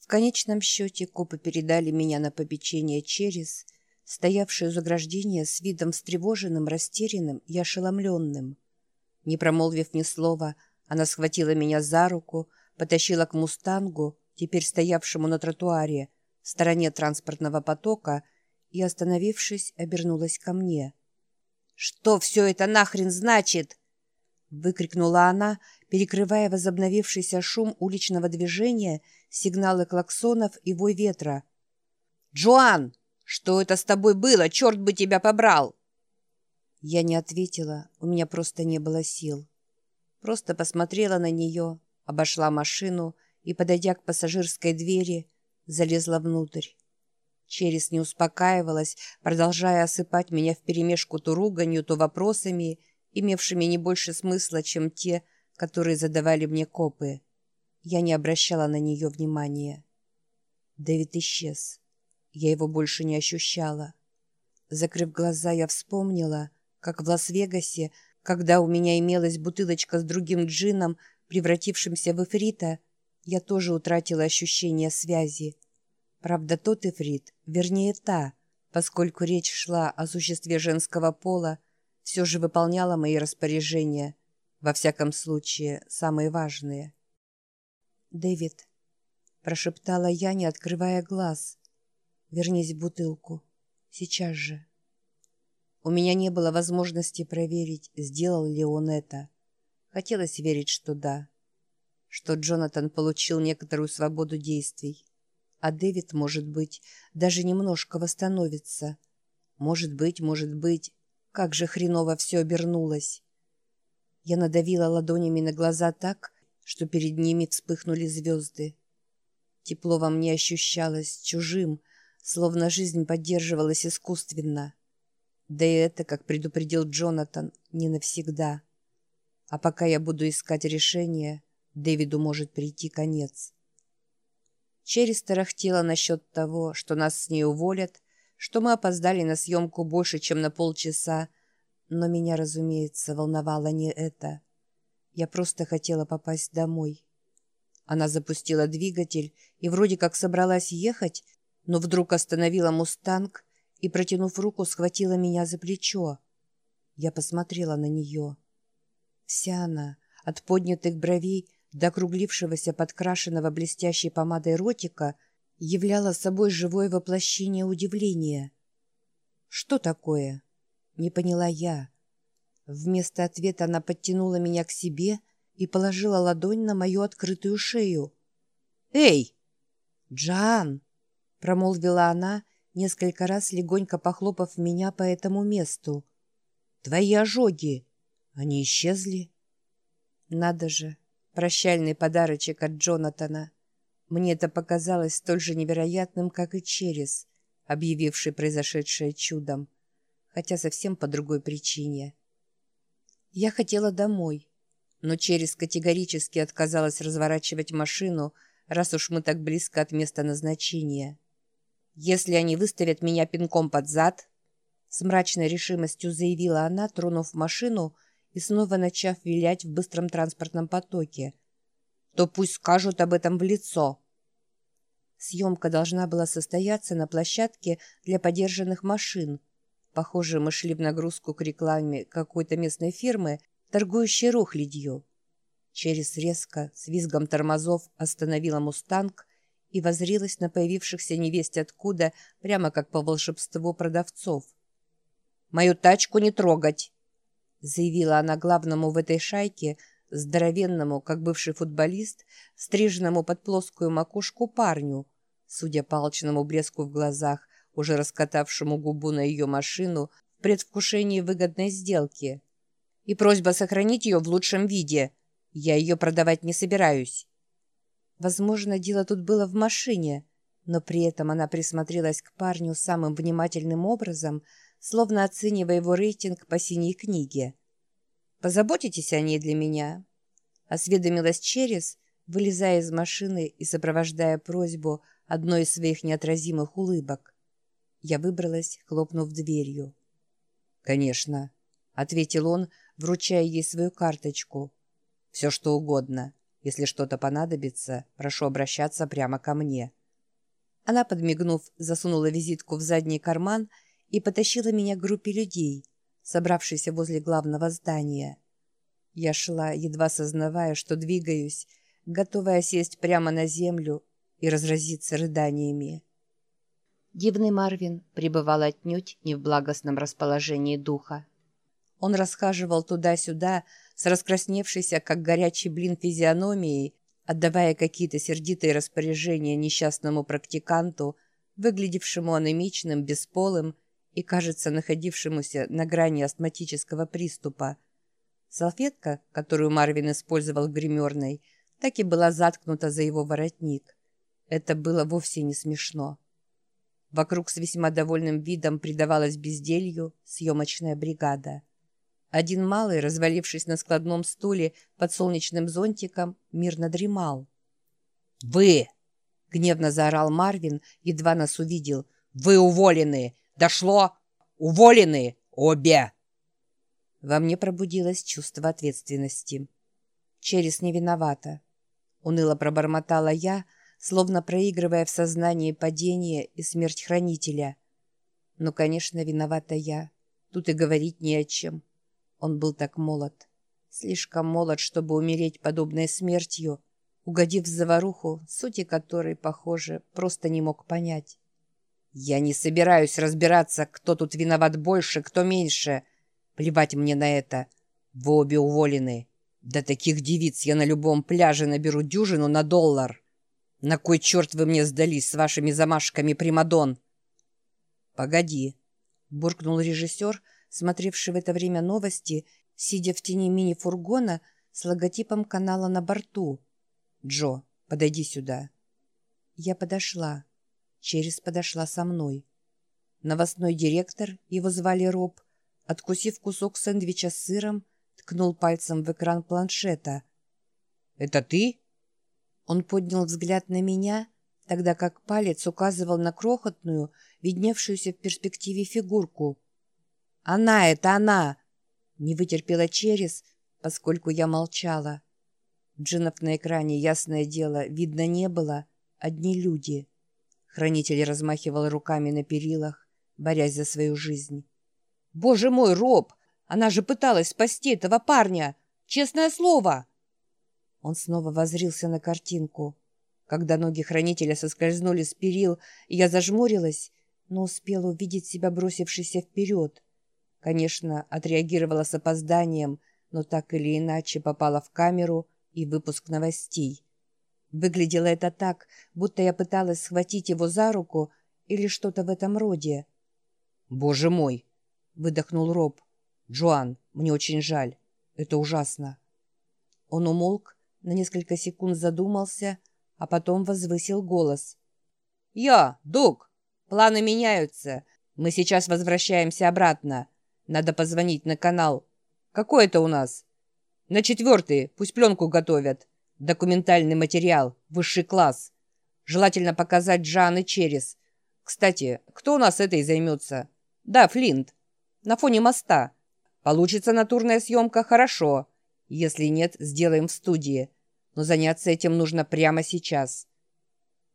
В конечном счете копы передали меня на попечение через, стоявший у заграждения с видом встревоженным, растерянным и ошеломленным. Не промолвив ни слова, она схватила меня за руку, потащила к «Мустангу», теперь стоявшему на тротуаре, в стороне транспортного потока, и, остановившись, обернулась ко мне. «Что все это нахрен значит?» выкрикнула она, перекрывая возобновившийся шум уличного движения, сигналы клаксонов и вой ветра. «Джоан, что это с тобой было? Черт бы тебя побрал!» Я не ответила, у меня просто не было сил. Просто посмотрела на нее, обошла машину и, подойдя к пассажирской двери, залезла внутрь. Через не успокаивалась, продолжая осыпать меня вперемешку то руганью, то вопросами, имевшими не больше смысла, чем те, которые задавали мне копы. Я не обращала на нее внимания. Дэвид исчез. Я его больше не ощущала. Закрыв глаза, я вспомнила, как в Лас-Вегасе, когда у меня имелась бутылочка с другим джином, превратившимся в эфрита, я тоже утратила ощущение связи. Правда, тот эфрит, вернее та, поскольку речь шла о существе женского пола, все же выполняла мои распоряжения, во всяком случае, самые важные. «Дэвид», — прошептала я, не открывая глаз, — «вернись в бутылку. Сейчас же». У меня не было возможности проверить, сделал ли он это. Хотелось верить, что да. Что Джонатан получил некоторую свободу действий. А Дэвид, может быть, даже немножко восстановится. Может быть, может быть, как же хреново все обернулось. Я надавила ладонями на глаза так, что перед ними вспыхнули звезды. Тепло во мне ощущалось чужим, словно жизнь поддерживалась искусственно. Да и это, как предупредил Джонатан, не навсегда. А пока я буду искать решение, Дэвиду может прийти конец. Через тарахтела насчет того, что нас с ней уволят, что мы опоздали на съемку больше, чем на полчаса, но меня, разумеется, волновало не это. Я просто хотела попасть домой. Она запустила двигатель и вроде как собралась ехать, но вдруг остановила «Мустанг» и, протянув руку, схватила меня за плечо. Я посмотрела на нее. Вся она, от поднятых бровей до округлившегося подкрашенного блестящей помадой ротика — являла собой живое воплощение удивления. «Что такое?» — не поняла я. Вместо ответа она подтянула меня к себе и положила ладонь на мою открытую шею. «Эй!» «Джан!» — промолвила она, несколько раз легонько похлопав меня по этому месту. «Твои ожоги! Они исчезли?» «Надо же! Прощальный подарочек от Джонатана!» Мне это показалось столь же невероятным, как и Черес, объявивший произошедшее чудом, хотя совсем по другой причине. Я хотела домой, но Черес категорически отказалась разворачивать машину, раз уж мы так близко от места назначения. «Если они выставят меня пинком под зад», с мрачной решимостью заявила она, тронув машину и снова начав вилять в быстром транспортном потоке, то пусть скажут об этом в лицо. Съемка должна была состояться на площадке для подержанных машин. Похоже, мы шли в нагрузку к рекламе какой-то местной фирмы, торгующей рухлядью. Через резко, с визгом тормозов, остановила «Мустанг» и возрилась на появившихся невесть откуда, прямо как по волшебству продавцов. «Мою тачку не трогать!» заявила она главному в этой шайке, здоровенному, как бывший футболист, стриженному под плоскую макушку парню, судя по алчному блеску в глазах, уже раскатавшему губу на ее машину в предвкушении выгодной сделки. И просьба сохранить ее в лучшем виде. Я ее продавать не собираюсь. Возможно, дело тут было в машине, но при этом она присмотрелась к парню самым внимательным образом, словно оценивая его рейтинг по синей книге. «Позаботитесь о ней для меня?» Осведомилась через, вылезая из машины и сопровождая просьбу одной из своих неотразимых улыбок. Я выбралась, хлопнув дверью. «Конечно», — ответил он, вручая ей свою карточку. «Все что угодно. Если что-то понадобится, прошу обращаться прямо ко мне». Она, подмигнув, засунула визитку в задний карман и потащила меня к группе людей, собравшейся возле главного здания. Я шла, едва сознавая, что двигаюсь, готовая сесть прямо на землю и разразиться рыданиями. Дивный Марвин пребывал отнюдь не в благостном расположении духа. Он расхаживал туда-сюда с раскрасневшейся, как горячий блин, физиономией, отдавая какие-то сердитые распоряжения несчастному практиканту, выглядевшему анемичным, бесполым и, кажется, находившемуся на грани астматического приступа. Салфетка, которую Марвин использовал в гримерной, так и была заткнута за его воротник. Это было вовсе не смешно. Вокруг с весьма довольным видом предавалась безделью съемочная бригада. Один малый, развалившись на складном стуле под солнечным зонтиком, мирно дремал. «Вы!» — гневно заорал Марвин, едва нас увидел. «Вы уволены! Дошло! Уволены! Обе!» Во мне пробудилось чувство ответственности. Через не виновата. Уныло пробормотала я, словно проигрывая в сознании падение и смерть хранителя. Ну, конечно, виновата я. Тут и говорить не о чем. Он был так молод. Слишком молод, чтобы умереть подобной смертью, угодив в заваруху, сути которой, похоже, просто не мог понять. «Я не собираюсь разбираться, кто тут виноват больше, кто меньше. Плевать мне на это. Вы обе уволены. Да таких девиц я на любом пляже наберу дюжину на доллар. На кой черт вы мне сдались с вашими замашками, Примадон?» «Погоди», — буркнул режиссер, — смотревший в это время новости, сидя в тени мини-фургона с логотипом канала на борту. «Джо, подойди сюда». Я подошла. Через подошла со мной. Новостной директор, его звали Роб, откусив кусок сэндвича с сыром, ткнул пальцем в экран планшета. «Это ты?» Он поднял взгляд на меня, тогда как палец указывал на крохотную, видневшуюся в перспективе фигурку — «Она, это она!» Не вытерпела через, поскольку я молчала. Джинов на экране, ясное дело, видно не было. Одни люди. Хранитель размахивал руками на перилах, борясь за свою жизнь. «Боже мой, Роб! Она же пыталась спасти этого парня! Честное слово!» Он снова возрился на картинку. Когда ноги хранителя соскользнули с перил, я зажмурилась, но успела увидеть себя бросившейся вперед. Конечно, отреагировала с опозданием, но так или иначе попала в камеру и выпуск новостей. Выглядело это так, будто я пыталась схватить его за руку или что-то в этом роде. «Боже мой!» — выдохнул Роб. «Джоан, мне очень жаль. Это ужасно». Он умолк, на несколько секунд задумался, а потом возвысил голос. «Я, Дуг! Планы меняются. Мы сейчас возвращаемся обратно. Надо позвонить на канал. Какой это у нас? На четвертый. Пусть пленку готовят. Документальный материал. Высший класс. Желательно показать Джан и Черес. Кстати, кто у нас этой займется? Да, Флинт. На фоне моста. Получится натурная съемка хорошо. Если нет, сделаем в студии. Но заняться этим нужно прямо сейчас.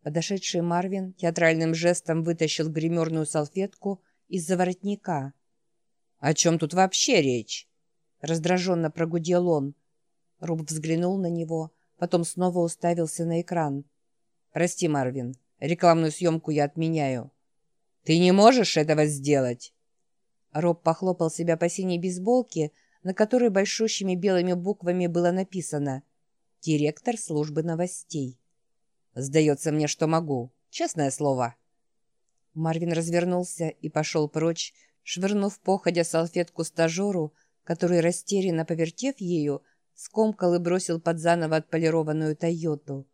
Подошедший Марвин театральным жестом вытащил гримерную салфетку из-за воротника. «О чем тут вообще речь?» Раздраженно прогудел он. Руб взглянул на него, потом снова уставился на экран. «Прости, Марвин, рекламную съемку я отменяю». «Ты не можешь этого сделать?» Роб похлопал себя по синей бейсболке, на которой большущими белыми буквами было написано «Директор службы новостей». «Сдается мне, что могу. Честное слово». Марвин развернулся и пошел прочь, швырнув походя салфетку стажеру, который, растерянно повертев ею, скомкал и бросил под заново отполированную «Тойоту».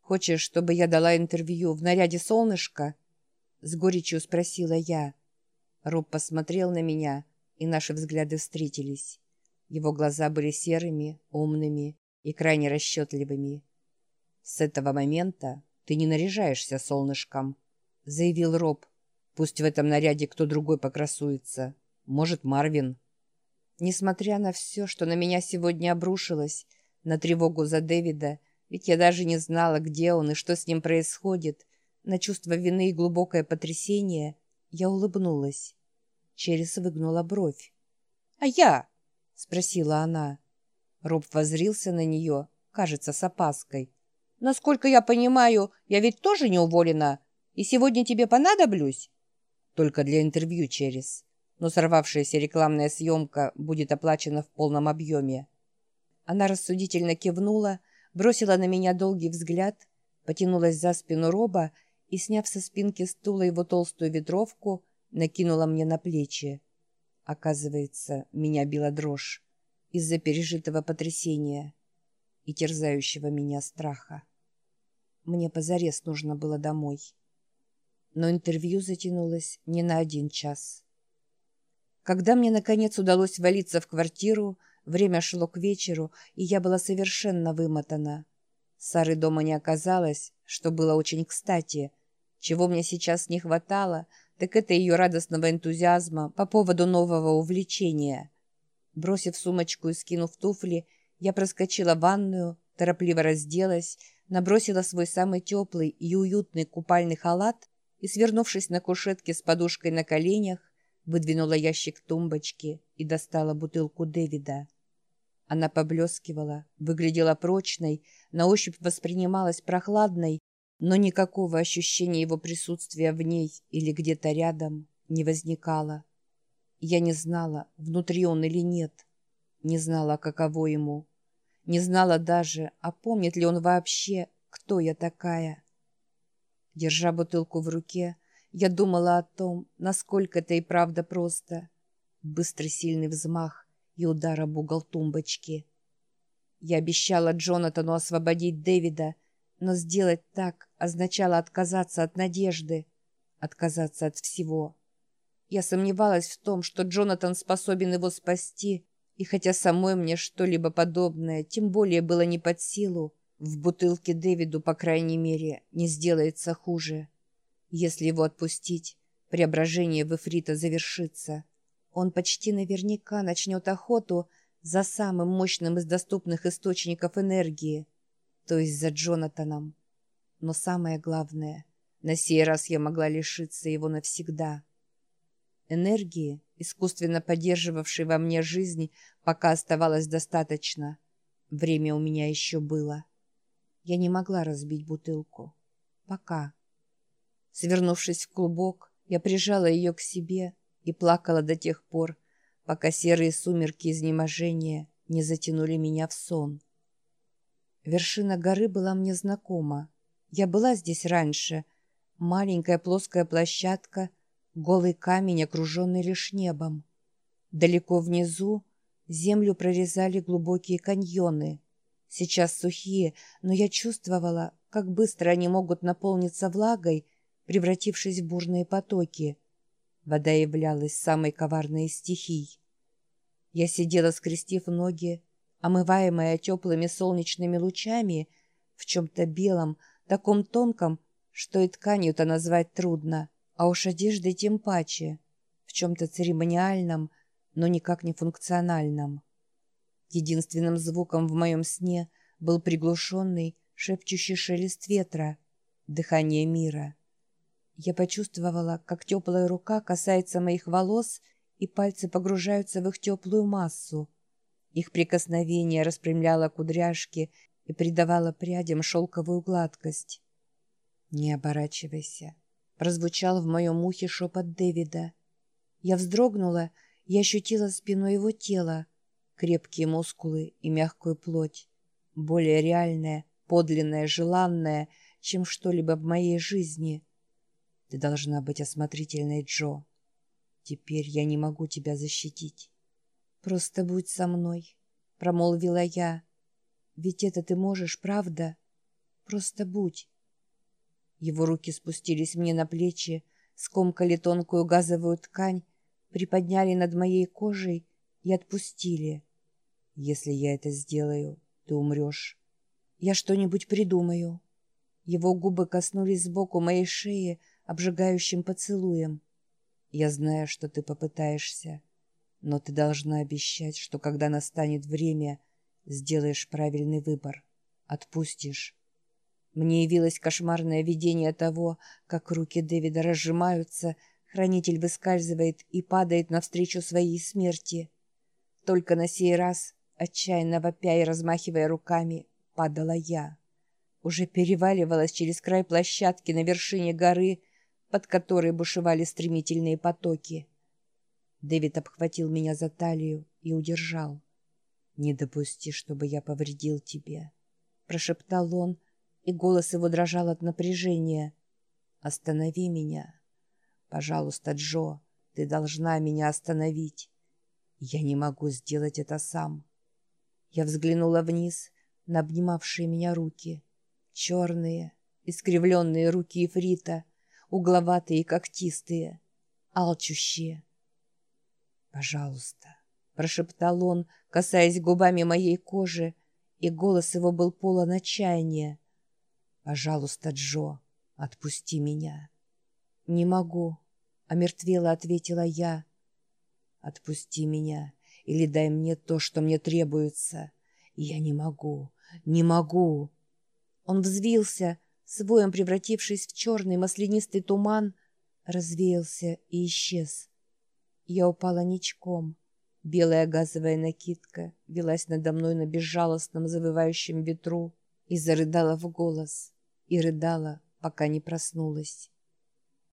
«Хочешь, чтобы я дала интервью в наряде солнышка?» С горечью спросила я. Роб посмотрел на меня, и наши взгляды встретились. Его глаза были серыми, умными и крайне расчетливыми. «С этого момента ты не наряжаешься солнышком», — заявил Роб, Пусть в этом наряде кто другой покрасуется. Может, Марвин. Несмотря на все, что на меня сегодня обрушилось, На тревогу за Дэвида, ведь я даже не знала, где он и что с ним происходит. На чувство вины и глубокое потрясение я улыбнулась. Через выгнула бровь. «А я?» — спросила она. Роб возрился на нее, кажется, с опаской. «Насколько я понимаю, я ведь тоже не уволена, и сегодня тебе понадоблюсь?» «Только для интервью, Через. Но сорвавшаяся рекламная съемка будет оплачена в полном объеме». Она рассудительно кивнула, бросила на меня долгий взгляд, потянулась за спину Роба и, сняв со спинки стула его толстую ветровку, накинула мне на плечи. Оказывается, меня била дрожь из-за пережитого потрясения и терзающего меня страха. Мне позарез нужно было домой. Но интервью затянулось не на один час. Когда мне, наконец, удалось валиться в квартиру, время шло к вечеру, и я была совершенно вымотана. Сары дома не оказалось, что было очень кстати. Чего мне сейчас не хватало, так это ее радостного энтузиазма по поводу нового увлечения. Бросив сумочку и скинув туфли, я проскочила в ванную, торопливо разделась, набросила свой самый теплый и уютный купальный халат и, свернувшись на кушетке с подушкой на коленях, выдвинула ящик тумбочки и достала бутылку Дэвида. Она поблескивала, выглядела прочной, на ощупь воспринималась прохладной, но никакого ощущения его присутствия в ней или где-то рядом не возникало. Я не знала, внутри он или нет, не знала, каково ему, не знала даже, а помнит ли он вообще, кто я такая. Держа бутылку в руке, я думала о том, насколько это и правда просто. Быстрый сильный взмах и удар об угол тумбочки. Я обещала Джонатану освободить Дэвида, но сделать так означало отказаться от надежды, отказаться от всего. Я сомневалась в том, что Джонатан способен его спасти, и хотя самой мне что-либо подобное, тем более было не под силу, в бутылке Дэвиду, по крайней мере, не сделается хуже. Если его отпустить, преображение в Эфрита завершится. Он почти наверняка начнет охоту за самым мощным из доступных источников энергии, то есть за Джонатаном. Но самое главное, на сей раз я могла лишиться его навсегда. Энергии, искусственно поддерживавшей во мне жизнь, пока оставалось достаточно. Время у меня еще было. Я не могла разбить бутылку. Пока. Свернувшись в клубок, я прижала ее к себе и плакала до тех пор, пока серые сумерки изнеможения не затянули меня в сон. Вершина горы была мне знакома. Я была здесь раньше. Маленькая плоская площадка, голый камень, окруженный лишь небом. Далеко внизу землю прорезали глубокие каньоны. Сейчас сухие, но я чувствовала, как быстро они могут наполниться влагой, превратившись в бурные потоки. Вода являлась самой коварной из стихий. Я сидела, скрестив ноги, омываемая теплыми солнечными лучами, в чем-то белом, таком тонком, что и тканью-то назвать трудно, а уж одеждой тем паче, в чем-то церемониальном, но никак не функциональном. Единственным звуком в моем сне был приглушенный, шепчущий шелест ветра, дыхание мира — я почувствовала, как теплая рука касается моих волос, и пальцы погружаются в их теплую массу. Их прикосновение распрямляло кудряшки и придавало прядям шелковую гладкость. «Не оборачивайся», — прозвучал в моем ухе шепот Дэвида. Я вздрогнула и ощутила спину его тела, крепкие мускулы и мягкую плоть, более реальная, подлинная, желанная, чем что-либо в моей жизни — ты должна быть осмотрительной, Джо. Теперь я не могу тебя защитить. Просто будь со мной, промолвила я. Ведь это ты можешь, правда? Просто будь. Его руки спустились мне на плечи, скомкали тонкую газовую ткань, приподняли над моей кожей и отпустили. Если я это сделаю, ты умрешь. Я что-нибудь придумаю. Его губы коснулись сбоку моей шеи, обжигающим поцелуем. Я знаю, что ты попытаешься, но ты должна обещать, что когда настанет время, Сделаешь правильный выбор. Отпустишь. Мне явилось кошмарное видение того, как руки Дэвида разжимаются, хранитель выскальзывает и падает навстречу своей смерти. Только на сей раз, отчаянно вопя и размахивая руками, падала я. Уже переваливалась через край площадки на вершине горы, под которой бушевали стремительные потоки. Дэвид обхватил меня за талию и удержал. «Не допусти, чтобы я повредил тебе», — прошептал он, и голос его дрожал от напряжения. «Останови меня. Пожалуйста, Джо, ты должна меня остановить. Я не могу сделать это сам». Я взглянула вниз на обнимавшие меня руки. Черные, искривленные руки Ифрита, угловатые и когтистые, алчущие. «Пожалуйста», — прошептал он, касаясь губами моей кожи, и голос его был полон отчаяния. «Пожалуйста, Джо, отпусти меня». «Не могу», — омертвела ответила я. «Отпусти меня или дай мне то, что мне требуется. Я не могу, не могу». Он взвился, с воем превратившись в черный маслянистый туман, развеялся и исчез. Я упала ничком. Белая газовая накидка велась надо мной на безжалостном завывающем ветру и зарыдала в голос, и рыдала, пока не проснулась.